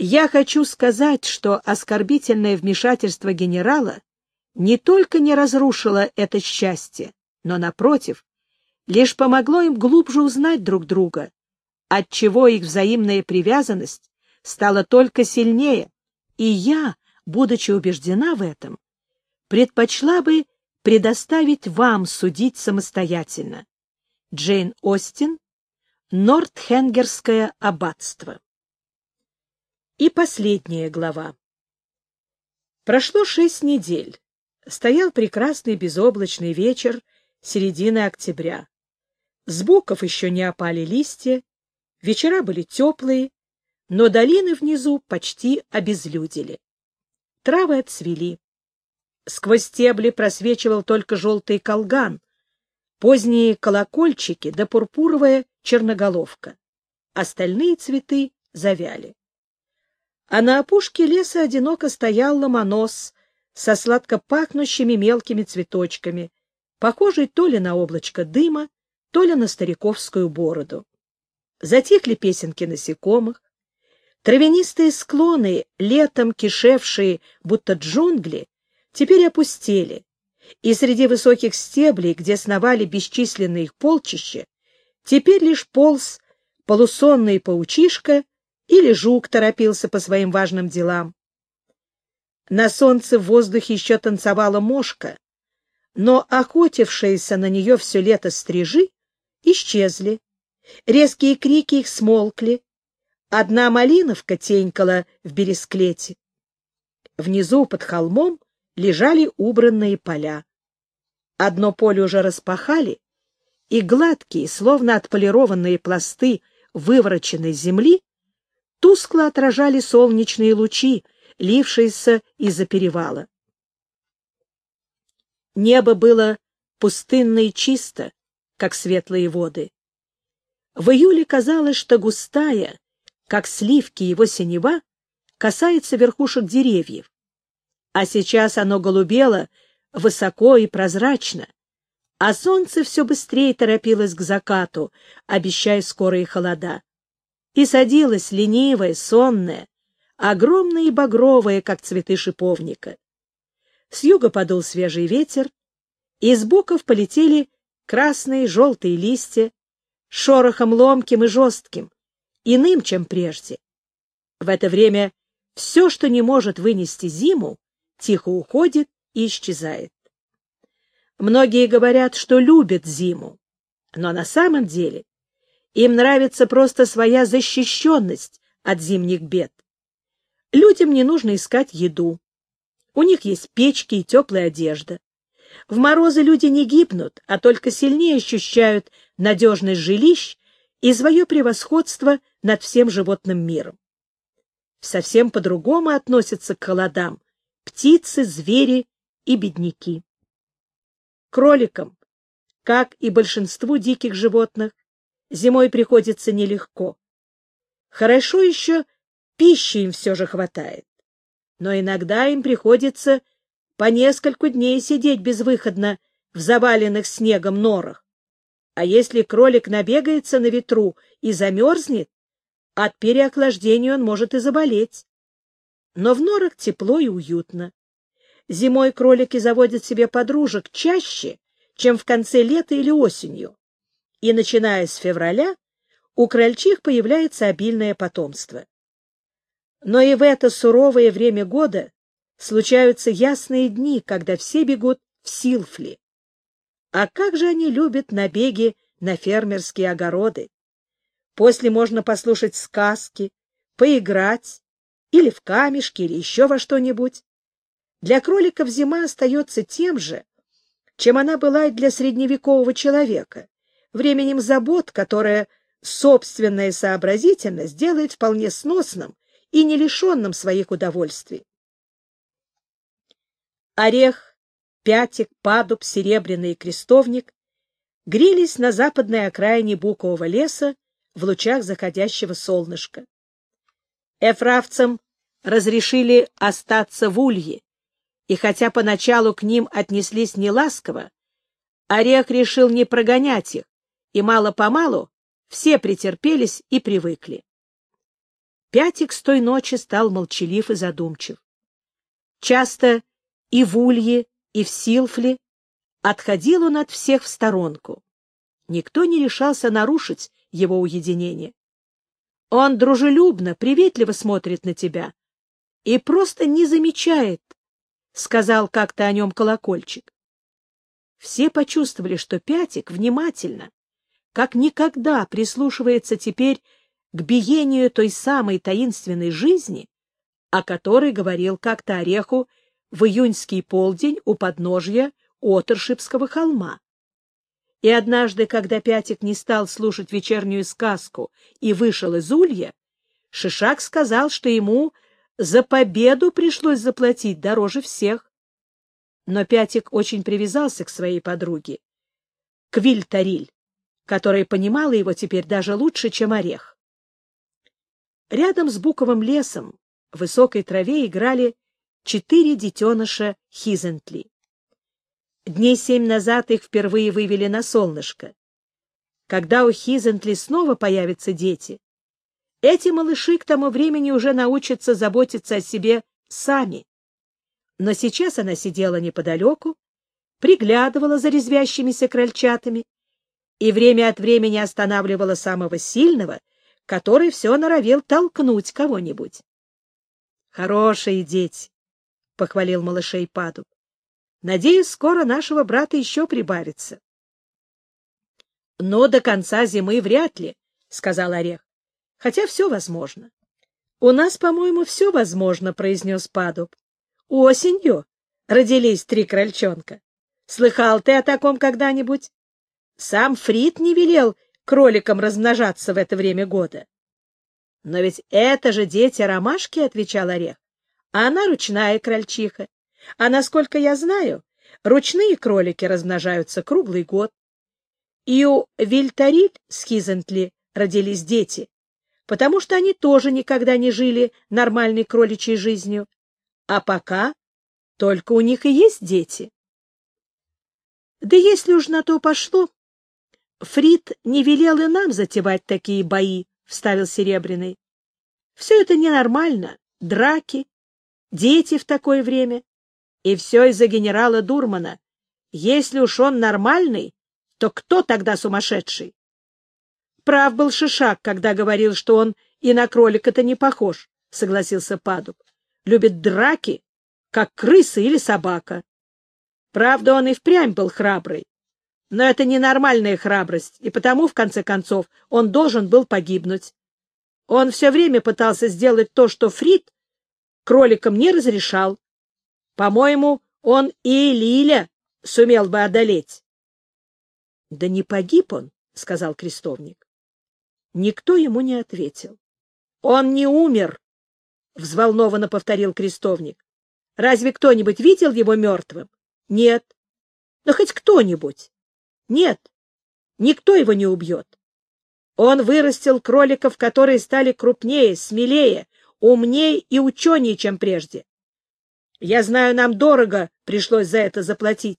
Я хочу сказать, что оскорбительное вмешательство генерала не только не разрушило это счастье, но, напротив, лишь помогло им глубже узнать друг друга, отчего их взаимная привязанность стала только сильнее, и я, будучи убеждена в этом, предпочла бы предоставить вам судить самостоятельно. Джейн Остин, Нортхенгерское аббатство. И последняя глава. Прошло шесть недель. Стоял прекрасный безоблачный вечер середины октября. С боков еще не опали листья, вечера были теплые, но долины внизу почти обезлюдили. Травы отцвели. Сквозь стебли просвечивал только желтый колган, поздние колокольчики да пурпуровая черноголовка. Остальные цветы завяли а на опушке леса одиноко стоял ломонос со сладко пахнущими мелкими цветочками, похожий то ли на облачко дыма, то ли на стариковскую бороду. Затихли песенки насекомых, травянистые склоны, летом кишевшие, будто джунгли, теперь опустели, и среди высоких стеблей, где сновали бесчисленные их полчища, теперь лишь полз полусонный паучишка или жук торопился по своим важным делам. На солнце в воздухе еще танцевала мошка, но охотившиеся на нее все лето стрижи исчезли. Резкие крики их смолкли. Одна малиновка тенькала в бересклете. Внизу, под холмом, лежали убранные поля. Одно поле уже распахали, и гладкие, словно отполированные пласты вывороченной земли, тускло отражали солнечные лучи, лившиеся из-за перевала. Небо было пустынно и чисто, как светлые воды. В июле казалось, что густая, как сливки его синева, касается верхушек деревьев, а сейчас оно голубело высоко и прозрачно, а солнце все быстрее торопилось к закату, обещая скорые холода и садилась ленивая, сонная, огромная и багровая, как цветы шиповника. С юга подул свежий ветер, и из боков полетели красные и желтые листья, шорохом ломким и жестким, иным, чем прежде. В это время все, что не может вынести зиму, тихо уходит и исчезает. Многие говорят, что любят зиму, но на самом деле им нравится просто своя защищенность от зимних бед. Людям не нужно искать еду. У них есть печки и теплая одежда. В морозы люди не гибнут, а только сильнее ощущают надежность жилищ и свое превосходство над всем животным миром. Совсем по-другому относятся к холодам птицы, звери и бедняки. Кроликам, как и большинству диких животных, зимой приходится нелегко. Хорошо еще пищи им все же хватает. Но иногда им приходится по нескольку дней сидеть безвыходно в заваленных снегом норах. А если кролик набегается на ветру и замерзнет, от переохлаждения он может и заболеть. Но в норах тепло и уютно. Зимой кролики заводят себе подружек чаще, чем в конце лета или осенью и, начиная с февраля, у крольчих появляется обильное потомство. Но и в это суровое время года случаются ясные дни, когда все бегут в Силфли. А как же они любят набеги на фермерские огороды! После можно послушать сказки, поиграть, или в камешки, или еще во что-нибудь. Для кроликов зима остается тем же, чем она была и для средневекового человека временем забот, которое собственная сообразительность делает вполне сносным и не лишенным своих удовольствий. Орех, пятик, падуб, серебряный и крестовник грелись на западной окраине букового леса в лучах заходящего солнышка. Эфравцам разрешили остаться в улье, и хотя поначалу к ним отнеслись неласково, Орех решил не прогонять их, и мало-помалу все претерпелись и привыкли. Пятик с той ночи стал молчалив и задумчив. Часто и в Улье, и в Силфле отходил он от всех в сторонку. Никто не решался нарушить его уединение. Он дружелюбно, приветливо смотрит на тебя и просто не замечает, — сказал как-то о нем колокольчик. Все почувствовали, что Пятик внимательно, как никогда прислушивается теперь к биению той самой таинственной жизни, о которой говорил как-то Ореху в июньский полдень у подножья Оторшипского холма. И однажды, когда Пятик не стал слушать вечернюю сказку и вышел из улья, Шишак сказал, что ему за победу пришлось заплатить дороже всех. Но Пятик очень привязался к своей подруге, Квиль-Тариль, которая понимала его теперь даже лучше, чем Орех. Рядом с буковым лесом в высокой траве играли четыре детеныша Хизентли. Дней семь назад их впервые вывели на солнышко. Когда у Хизентли снова появятся дети, эти малыши к тому времени уже научатся заботиться о себе сами. Но сейчас она сидела неподалеку, приглядывала за резвящимися крольчатами и время от времени останавливала самого сильного, который все норовил толкнуть кого-нибудь. — Хорошие дети, — похвалил малышей Падуб. — Надеюсь, скоро нашего брата еще прибавится. — Но до конца зимы вряд ли, — сказал Орех хотя все возможно. — У нас, по-моему, все возможно, — произнес Падуб. — Осенью родились три крольчонка. Слыхал ты о таком когда-нибудь? Сам Фрид не велел кроликам размножаться в это время года. — Но ведь это же дети ромашки, — отвечал Орех. — А она ручная крольчиха. А насколько я знаю, ручные кролики размножаются круглый год. И у Вильтариль с Хизентли родились дети, потому что они тоже никогда не жили нормальной кроличьей жизнью. А пока только у них и есть дети. Да если уж на то пошло, Фрид не велел и нам затевать такие бои, — вставил Серебряный. Все это ненормально, драки, дети в такое время. И все из-за генерала Дурмана. Если уж он нормальный, то кто тогда сумасшедший? Прав был Шишак, когда говорил, что он и на кролика-то не похож, — согласился Падуб. Любит драки, как крыса или собака. Правда, он и впрямь был храбрый. Но это ненормальная храбрость, и потому, в конце концов, он должен был погибнуть. Он все время пытался сделать то, что Фрид кроликам не разрешал. По-моему, он и Лиля сумел бы одолеть. — Да не погиб он, — сказал крестовник. Никто ему не ответил. — Он не умер, — взволнованно повторил крестовник. — Разве кто-нибудь видел его мертвым? — Нет. — Но хоть кто-нибудь? — Нет. Никто его не убьет. Он вырастил кроликов, которые стали крупнее, смелее, умнее и ученее, чем прежде. Я знаю, нам дорого пришлось за это заплатить.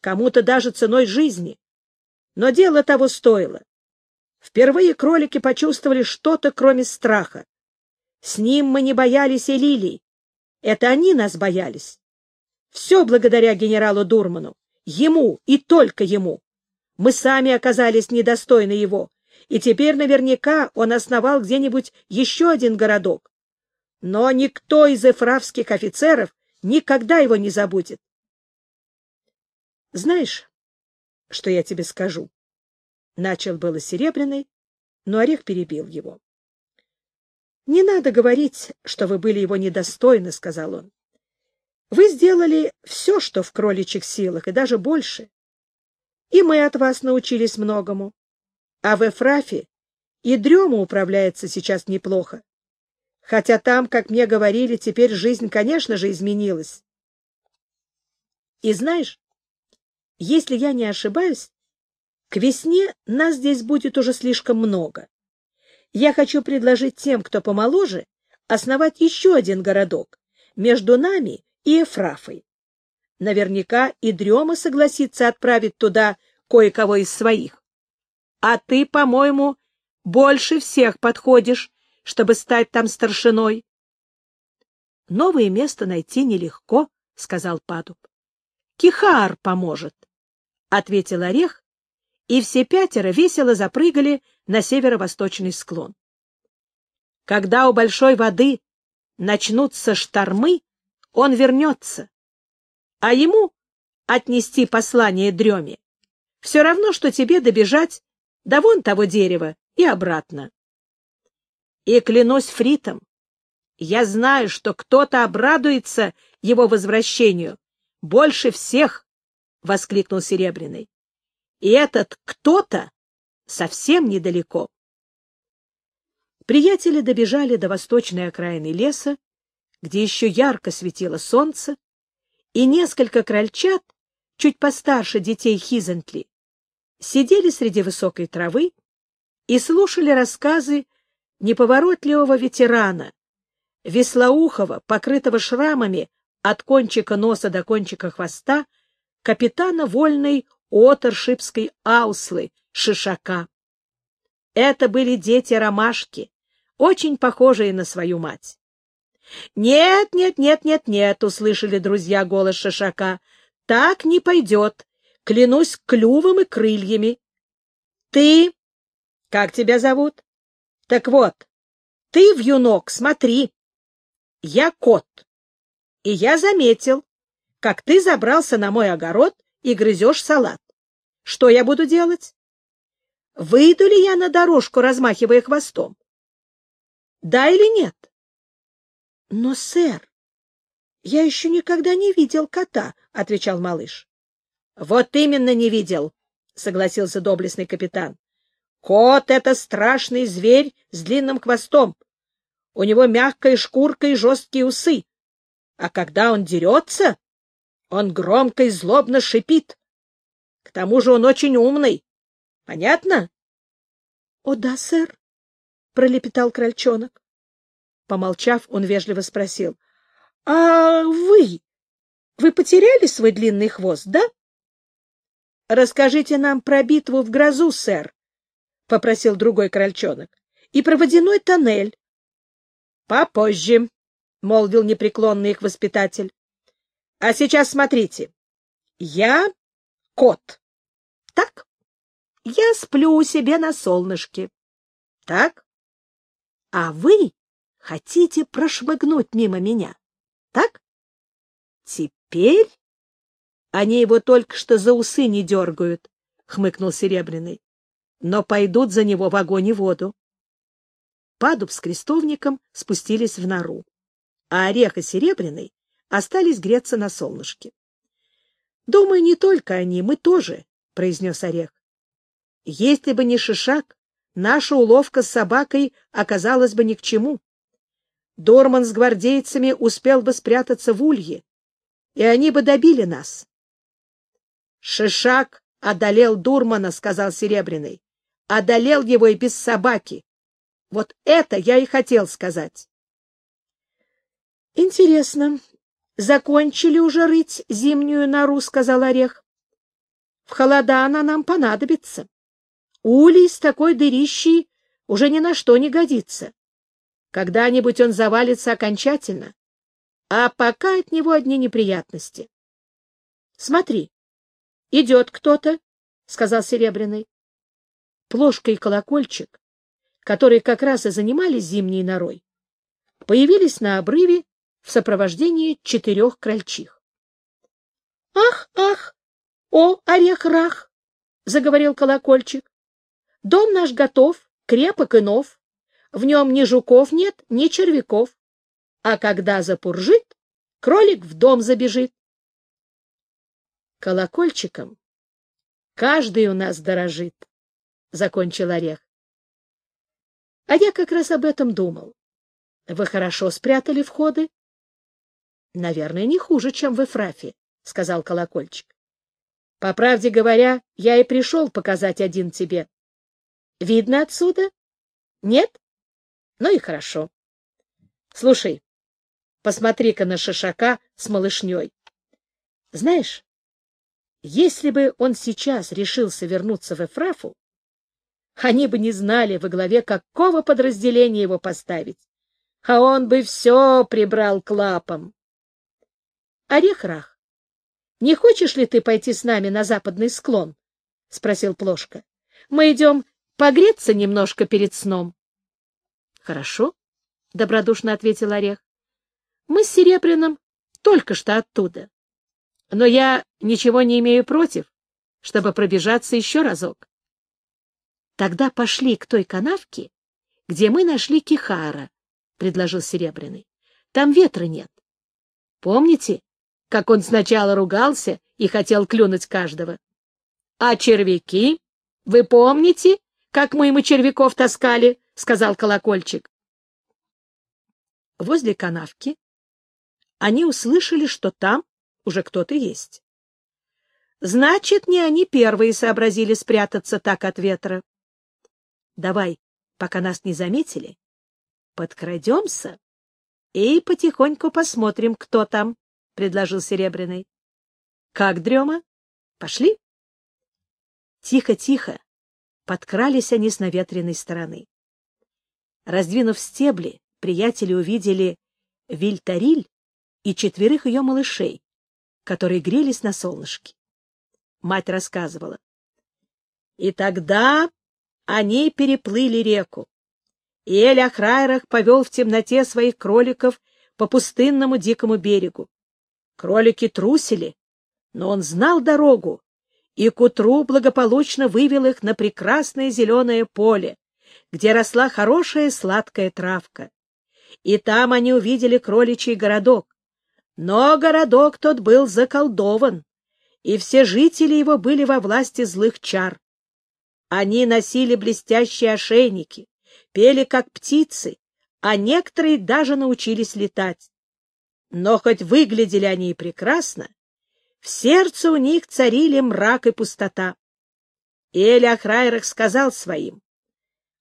Кому-то даже ценой жизни. Но дело того стоило. Впервые кролики почувствовали что-то, кроме страха. С ним мы не боялись и лилий. Это они нас боялись. Все благодаря генералу Дурману. Ему и только ему. Мы сами оказались недостойны его, и теперь наверняка он основал где-нибудь еще один городок. Но никто из эфравских офицеров никогда его не забудет. Знаешь, что я тебе скажу? Начал было Серебряный, но Орех перебил его. — Не надо говорить, что вы были его недостойны, — сказал он. — Вы сделали все, что в кроличьих силах, и даже больше. И мы от вас научились многому. А в Эфрафе и дрема управляется сейчас неплохо. Хотя там, как мне говорили, теперь жизнь, конечно же, изменилась. И знаешь, если я не ошибаюсь, к весне нас здесь будет уже слишком много. Я хочу предложить тем, кто помоложе, основать еще один городок между нами и Эфрафой. Наверняка и Дрема согласится отправить туда кое-кого из своих. А ты, по-моему, больше всех подходишь чтобы стать там старшиной. — Новое место найти нелегко, — сказал Падуб. — Кихар поможет, — ответил Орех, и все пятеро весело запрыгали на северо-восточный склон. Когда у большой воды начнутся штормы, он вернется, а ему отнести послание дреме все равно, что тебе добежать до вон того дерева и обратно. И клянусь фритом, я знаю, что кто-то обрадуется его возвращению больше всех, — воскликнул Серебряный. И этот кто-то совсем недалеко. Приятели добежали до восточной окраины леса, где еще ярко светило солнце, и несколько крольчат, чуть постарше детей Хизентли, сидели среди высокой травы и слушали рассказы неповоротливого ветерана, веслоухого, покрытого шрамами от кончика носа до кончика хвоста, капитана вольной Оторшипской ауслы Шишака. Это были дети ромашки, очень похожие на свою мать. «Нет, нет, нет, нет, нет!» — услышали друзья голос Шишака. «Так не пойдет клянусь клювом и крыльями. Ты... Как тебя зовут? Так вот, ты, вьюнок, смотри. Я кот. И я заметил, как ты забрался на мой огород и грызешь салат. Что я буду делать? Выйду ли я на дорожку, размахивая хвостом? Да или нет? Но, сэр, я еще никогда не видел кота, — отвечал малыш. Вот именно не видел, согласился доблестный капитан. Кот — это страшный зверь с длинным хвостом. У него мягкая шкурка и жесткие усы. А когда он дерется, он громко и злобно шипит. К тому же он очень умный. Понятно? — О, да, сэр, — пролепетал крольчонок. Помолчав, он вежливо спросил. — А вы? Вы потеряли свой длинный хвост, да? — Расскажите нам про битву в грозу, сэр, — попросил другой крольчонок, — и про водяной тоннель. — Попозже, — молвил непреклонный их воспитатель. — А сейчас смотрите. Я кот. Так? Я сплю у себя на солнышке. Так? А вы хотите прошмыгнуть мимо меня. Так? Теперь они его только что за усы не дергают, — хмыкнул Серебряный, — но пойдут за него в огонь и воду. Падуб с крестовником спустились в нору, а Орех и Серебряный остались греться на солнышке. — Думаю, не только они, мы тоже, — произнес Орех. — Если бы не Шишак, наша уловка с собакой оказалась бы ни к чему. Дорман с гвардейцами успел бы спрятаться в улье, и они бы добили нас. Шишак одолел Дурмана, — сказал Серебряный. Одолел его и без собаки. Вот это я и хотел сказать. — Интересно, закончили уже рыть зимнюю нору, — сказал Орех. — В холода она нам понадобится. Улей с такой дырищей уже ни на что не годится. Когда-нибудь он завалится окончательно, а пока от него одни неприятности. Смотри, — Идет кто-то, — сказал Серебряный. Плошка и колокольчик, которые как раз и занимались зимней норой, появились на обрыве в сопровождении четырех крольчих. — Ах, ах! О, орех-рах! — заговорил колокольчик. — Дом наш готов, крепок и нов. В нем ни жуков нет, ни червяков. А когда запуржит, кролик в дом забежит колокольчиком каждый у нас дорожит, — закончил Орех. — А я как раз об этом думал. Вы хорошо спрятали входы? — Наверное, не хуже, чем в Эфрафе, — сказал колокольчик. — По правде говоря, я и пришел показать один тебе. Видно отсюда? Нет? Ну и хорошо. Слушай, посмотри-ка на шишака с малышней. Знаешь, если бы он сейчас решился вернуться в Эфрафу, Они бы не знали, во главе какого подразделения его поставить. А он бы все прибрал к лапам. Орех-рах, не хочешь ли ты пойти с нами на западный склон? — спросил Плошка. — Мы идем погреться немножко перед сном. — Хорошо, — добродушно ответил Орех. — Мы с Серебряным только что оттуда. Но я ничего не имею против, чтобы пробежаться еще разок. Тогда пошли к той канавке, где мы нашли Кихара, — предложил Серебряный. Там ветра нет. Помните, как он сначала ругался и хотел клюнуть каждого. — А червяки? Вы помните, как мы ему червяков таскали? — сказал колокольчик. Возле канавки они услышали, что там уже кто-то есть. Значит, не они первые сообразили спрятаться так от ветра. Давай, пока нас не заметили, подкрадемся и потихоньку посмотрим, кто там. — предложил Серебряный. — Как дрема? Пошли? Тихо-тихо подкрались они с наветренной стороны. Раздвинув стебли, приятели увидели Вильтариль и четверых ее малышей, которые грелись на солнышке. Мать рассказывала. И тогда они переплыли реку. И Эль Ахрайрах повел в темноте своих кроликов по пустынному дикому берегу. Кролики трусили, но он знал дорогу и к утру благополучно вывел их на прекрасное зеленое поле, где росла хорошая сладкая травка. И там они увидели кроличий городок. Но городок тот был заколдован, и все жители его были во власти злых чар. Они носили блестящие ошейники, пели как птицы, а некоторые даже научились летать. Но хоть выглядели они и прекрасно, в сердце у них царили мрак и пустота. Эль Ахрайрах сказал своим,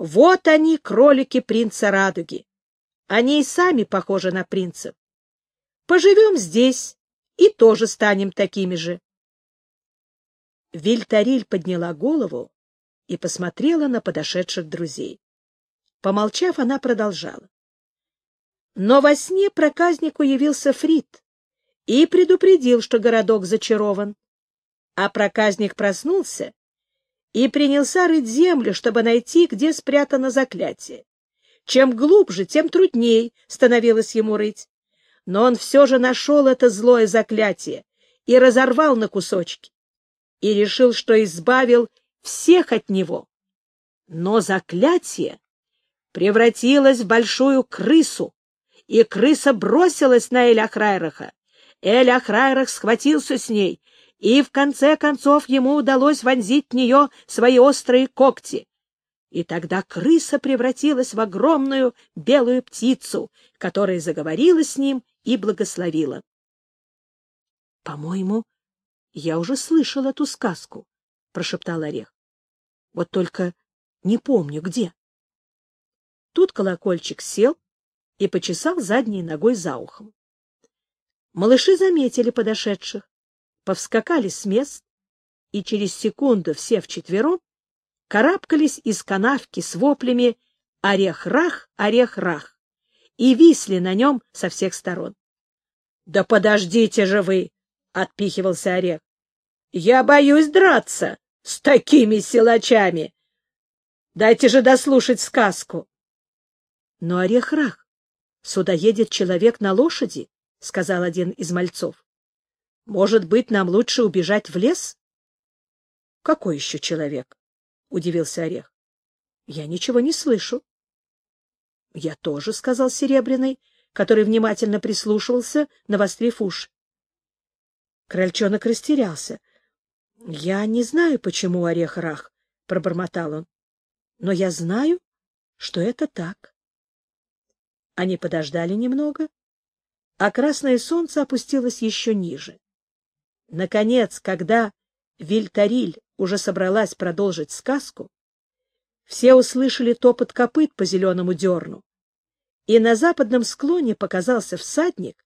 «Вот они, кролики принца Радуги. Они и сами похожи на принцев. Поживем здесь и тоже станем такими же». Вильтариль подняла голову и посмотрела на подошедших друзей. Помолчав, она продолжала. Но во сне проказнику явился Фрид и предупредил, что городок зачарован. А проказник проснулся и принялся рыть землю, чтобы найти, где спрятано заклятие. Чем глубже, тем трудней становилось ему рыть. Но он все же нашел это злое заклятие и разорвал на кусочки. И решил, что избавил всех от него. Но заклятие превратилось в большую крысу, и крыса бросилась на Эль-Ахрайраха. Эль-Ахрайрах схватился с ней, и в конце концов ему удалось вонзить в нее свои острые когти. И тогда крыса превратилась в огромную белую птицу, которая заговорила с ним и благословила. — По-моему, я уже слышал эту сказку, — прошептал Орех. — Вот только не помню, где. Тут колокольчик сел и почесал задней ногой за ухом. Малыши заметили подошедших, повскакали с мест, и через секунду все вчетвером карабкались из канавки с воплями «Орех-рах, орех-рах!» и висли на нем со всех сторон. — Да подождите же вы! — отпихивался Орех. — Я боюсь драться с такими силачами! Дайте же дослушать сказку! Но Орех-рах — Сюда едет человек на лошади, — сказал один из мальцов. — Может быть, нам лучше убежать в лес? — Какой еще человек? — удивился Орех. — Я ничего не слышу. — Я тоже, — сказал Серебряный, который внимательно прислушивался, навострив уши. Крольчонок растерялся. — Я не знаю, почему орех-рах, — пробормотал он. — Но я знаю, что это так. Они подождали немного, а красное солнце опустилось еще ниже. Наконец, когда Вильтариль уже собралась продолжить сказку, все услышали топот копыт по зеленому дерну, и на западном склоне показался всадник,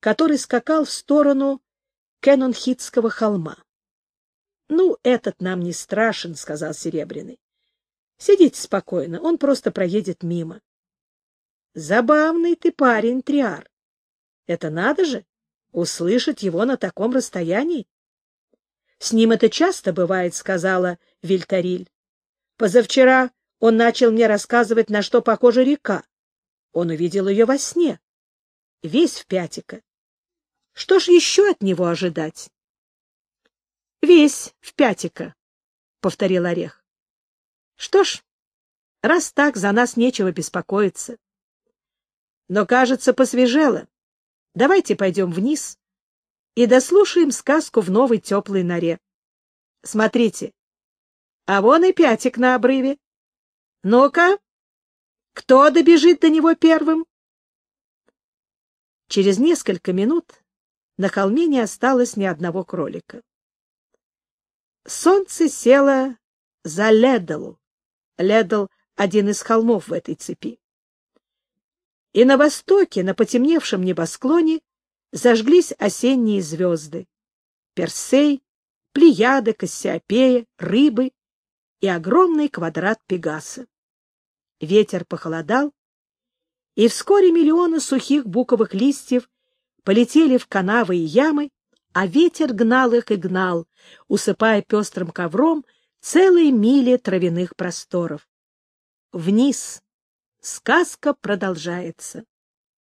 который скакал в сторону Кенонхитского холма. — Ну, этот нам не страшен, — сказал Серебряный. Сидите спокойно, он просто проедет мимо. Забавный ты парень, Триар. Это надо же, услышать его на таком расстоянии. С ним это часто бывает, сказала Вильтариль. Позавчера он начал мне рассказывать, на что похожа река. Он увидел ее во сне. Весь в пятика. Что ж еще от него ожидать? — Весь в пятика, — повторил Орех. — Что ж, раз так, за нас нечего беспокоиться. Но, кажется, посвежело. Давайте пойдем вниз и дослушаем сказку в новой теплой норе. Смотрите, а вон и пятик на обрыве. Ну-ка, кто добежит до него первым? Через несколько минут на холме не осталось ни одного кролика. Солнце село за Ледл. Ледл — один из холмов в этой цепи. И на востоке, на потемневшем небосклоне, зажглись осенние звезды. Персей, Плеяда, Кассиопея, Рыбы и огромный квадрат Пегаса. Ветер похолодал, и вскоре миллионы сухих буковых листьев полетели в канавы и ямы, а ветер гнал их и гнал, усыпая пестрым ковром целые мили травяных просторов. Вниз. Сказка продолжается.